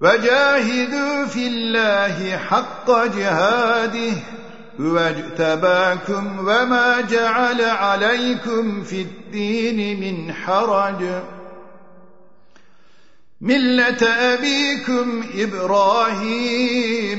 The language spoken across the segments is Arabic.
وجاهدوا في الله حق جهاده واجتباكم وما جعل عليكم في الدين من حرج. ملة أبيكم إبراهيم.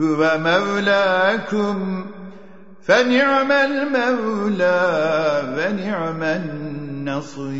هو مولاكم فنعم المولى ونعم النصير.